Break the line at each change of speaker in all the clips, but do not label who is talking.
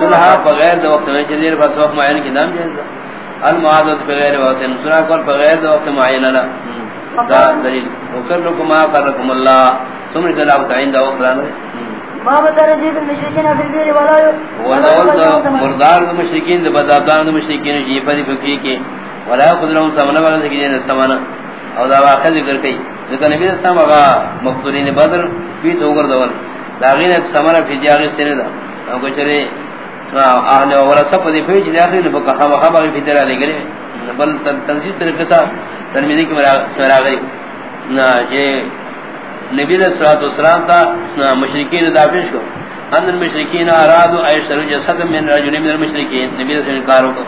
صلح بغیر دو وقت میں چلیر بس وقت معین کی نام جائز۔ المعادت بغیر وقت صلح کر بغیر دو وقت معین لا دا دلیل۔ وکر لکم آقا رکم اللہ سمر صلاح تعین دا وقت لانا باب ترجیب المشرکین فی البیر ولا ودول مردار دا مشرکین دا بدابدان دا مشرکین جیفہ دی فکری کی ولا قدرهم سمنا والا سکین سمنا۔ او دا واقع ذکر کئی۔ ذکر نبی اسلام اگا مقتولین بدر فی توگر دول داغین سمرا فی جاغی سنے دا او کچھرے اہل ورسا پا دی فیج دی آخری نبکا خام خام آگی فی تیرہ لے گلے بل تنسیس طریقہ سا ترمیدی کی مرا گئی جے نبی صلی اللہ علیہ وسلم تا مشرکین دافش کو ان المشرکین ارادو ایشتر جسد من رجل من المشرکین. نبی صلی اللہ علیہ وسلم کارو کو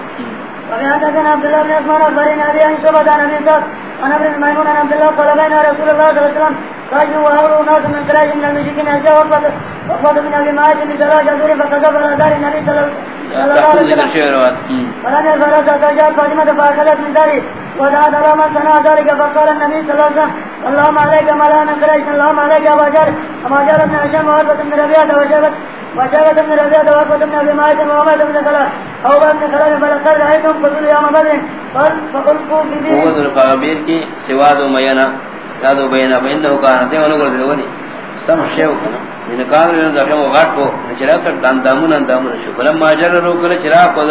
وَيَعْتَكَنَا عَبْدُ اللَّهِ بْنِ أَسْمَانَ أَخْبَرِنَا بِي أَنْ شُبَدَ عَنَ مِنْتَقْ عَنَ عَبْدِ الْمَيْمُونَ عَنَ عَبْدِ اللَّهِ قَلَ بَيْنَا رَسُولُ اللَّهِ صَلَى اللَّهِ عَلَيْهِ وَسَلَّمَ فَأَجْنُوا وَأَوْرُوا نَاسٌ مِنْ قِرَاجٍ مِنَ الْمُشْرِكِينَ أَجْجَا وَقَدْ مِنَ أَبِي مَعَاذٍ بِسَلَاةِ جَزُورٍ فَكَذَبَ عَلَى دَارِ النَّبِيِّ صَلَى اللَّهُ عَلَيْهِ وَسَلَّمَ. فَلَمْ يَزَلْ فَجَاءَتْ فاطمة فأخذت من داري ودعت على من صنع ذلك فقال النبي صلى الله عليه وسلم اللهم عليك مولانا قريش اللهم عليك أبا جهل أما جهل بن هشام وعرفة بن ربيعة وشبت وشبت بن ربيعة وعرفة بن أبي معاذ وعمد بن خلاف أو بن خلاف فلقد رأيتم فقلوا يا مبدر فقلقوا في بيه قوة القابير کی سواد و مینا. یاد و بینا فإنه كان دے ونقل دے ونی سم شیو کنا. ان کار نے دغه وغاټ کو چرا تر دان دامن دامن شو. فلما جر رو کر چرا کو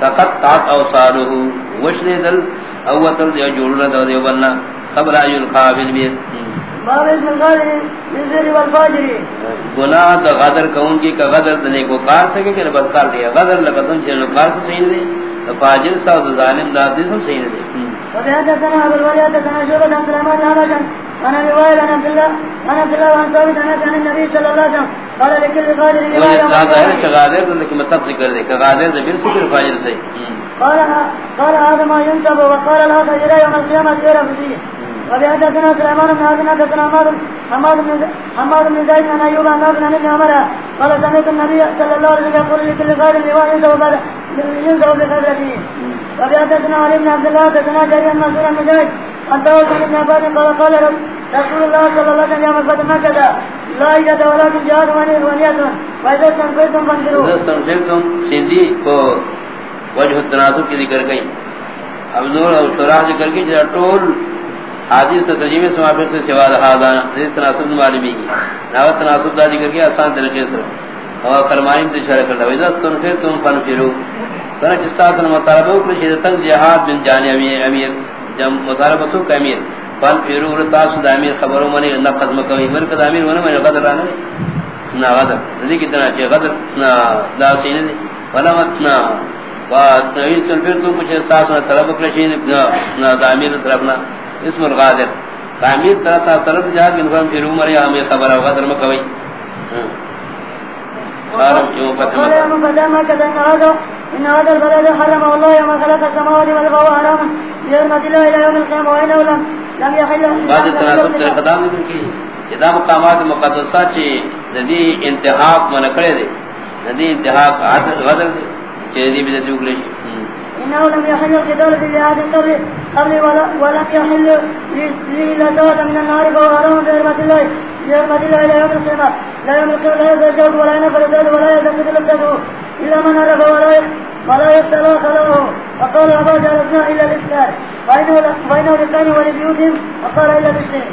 تقط تات او صارو وشنی دل او وتل دی جوړل دا دی بلنا. قبل ایل قابل بیر. گناہ تو غدر کون کی کا غدر دنے کو کار سکے کہ بس کار دیا. غدر لگا تم چلو کار سے صحیح دے. فاجر سا ظالم دا دے سب صحیح دے. وبهذا ابو الوليد كان شعبة عن سليمان هذا انا روايه عن عبد الله انا عبد الله عن ثابت عن النبي صلى الله عليه وسلم قال لكل قادر روايه لا ظاهر شغادر لك مطلب ذکر دے قادر ذکر سکر فاجر سے قال قال هذا ما ينتب وقال لا تجرى يوم القيامه غير فيه وبهذا سليمان بن عبد الله كان حماد بن حماد بن زيد عن ايوب عن ابن ابن عمر قال سمعت النبي صلى الله عليه وسلم يقول لكل قادر روايه وبعد ينزل بقدرته وبهذا علي بن عبد الله كان جريا منصورا مجاهد أن توقع ابن عباد قال قال رسول الله صلى الله عليه وسلم يوم الفتح مكة لا إجازة ولا تجهاد ونية وإذا استنفرتم فانفروا إذا استنفرتم سندي کو وجہ التناسب کی ذکر گئی اب نور اور شراح ذکر کی جرا ٹول حدیث تو ترجمے سے معافی سے سوا رہا دا حدیث تناسب معلومی کی ناوت تناسب دا ذکر کیا، آسان طریقے سے۔ اور کلمانی سے شرح کرتا اذا استنفرتم فانفروا کنا جستاتن مطالبہ کو شید تک جہاد بن جانی امیر جم مطالبہ تو امیر فان پیرو رتاس دا امیر خبرو منی نہ قدم کوي مرکز امیر ونه منی قدر رانے نا غدر. ذی کتنا چے غدر نا دا سین ولا متنا وا تویل تل پھر تو مجھے ساتھ نہ طلب کر نا دا امیر طرفنا اسم الغادر. امیر طرف طرف جہاد بن فان پیرو منی امیر خبر غدر مکوي قال يوم فتح إن هذا البلد حرم الله يوم خلق السماوات والأرض حرام بحرمة الله إلى يوم القيامة وإنه لم لم يحل بعد التناسب سے قدام کی جدا مقامات مقدسہ چی ندی انتحاق من کرے دے. ندی انتحاق عدل غدر دے چی ندی بدتی اگلے إنه لم يحل القتال في جهاد قبل قبل ولم يحل للزوات من النار فهو حرام بحرمة الله. بحرمة الله إلى يوم القيامة. لا يوم القيامة لا يزال ولا ينفر ولا يزال مثل إلا من عرف ولا ولا يبتلى خلوه فقال أبا جعلتنا إلا الإسلام. فإنه لكان ولبيوتهم فقال إلا بالشيء